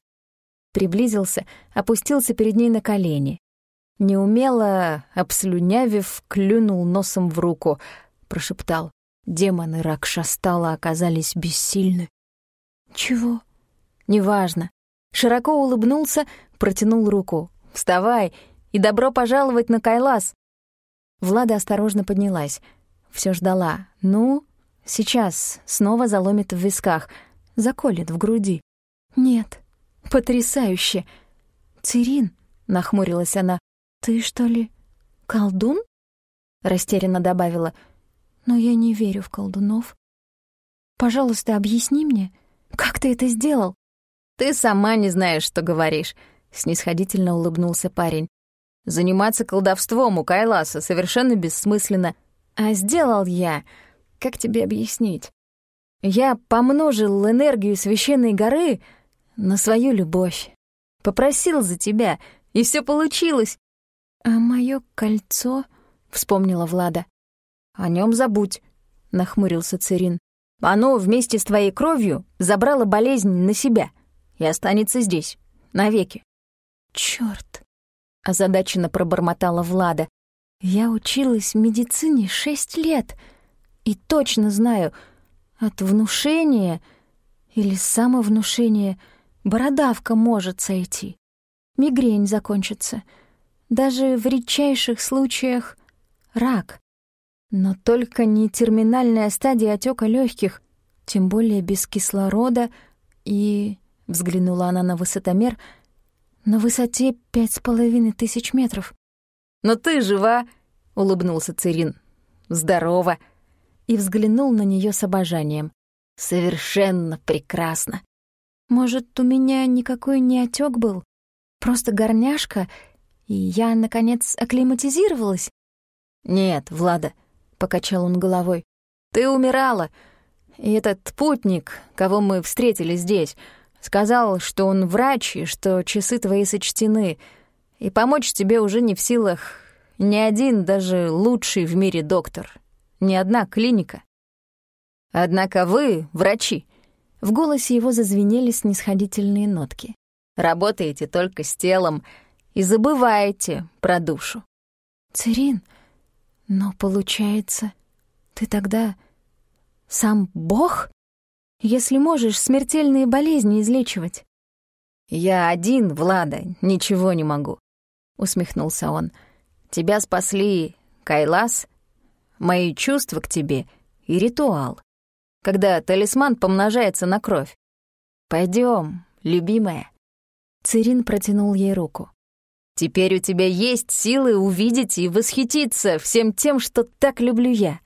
Приблизился, опустился перед ней на колени. Неумело, обслюнявив, клюнул носом в руку, прошептал. Демоны Ракшастала оказались бессильны. «Чего?» «Неважно». Широко улыбнулся, протянул руку. «Вставай и добро пожаловать на Кайлас!» Влада осторожно поднялась. Все ждала. «Ну, Сейчас снова заломит в висках, заколет в груди. Нет, потрясающе. Цирин, нахмурилась она, ты что ли колдун? Растерянно добавила. Но я не верю в колдунов. Пожалуйста, объясни мне, как ты это сделал? Ты сама не знаешь, что говоришь, снисходительно улыбнулся парень. Заниматься колдовством у Кайласа совершенно бессмысленно. А сделал я как тебе объяснить? Я помножил энергию священной горы на свою любовь. Попросил за тебя, и все получилось. А мое кольцо, вспомнила Влада. О нем забудь, нахмурился Цирин. Оно вместе с твоей кровью забрало болезнь на себя и останется здесь навеки. Черт! озадаченно пробормотала Влада. Я училась в медицине шесть лет — и точно знаю, от внушения или самовнушения бородавка может сойти. Мигрень закончится. Даже в редчайших случаях рак. Но только не терминальная стадия отека легких, тем более без кислорода и... Взглянула она на высотомер. На высоте пять с половиной тысяч метров. «Но ты жива!» — улыбнулся Цирин. «Здорово!» и взглянул на нее с обожанием. «Совершенно прекрасно! Может, у меня никакой не отек был? Просто горняшка, и я, наконец, акклиматизировалась?» «Нет, Влада», — покачал он головой, — «ты умирала, и этот путник, кого мы встретили здесь, сказал, что он врач и что часы твои сочтены, и помочь тебе уже не в силах ни один даже лучший в мире доктор ни одна клиника. Однако вы, врачи, в голосе его зазвенели снисходительные нотки. Работаете только с телом и забываете про душу. Цирин, но получается, ты тогда сам Бог? Если можешь смертельные болезни излечивать. Я один, Влада, ничего не могу, усмехнулся он. Тебя спасли Кайлас мои чувства к тебе и ритуал, когда талисман помножается на кровь. Пойдем, любимая». Цирин протянул ей руку. «Теперь у тебя есть силы увидеть и восхититься всем тем, что так люблю я.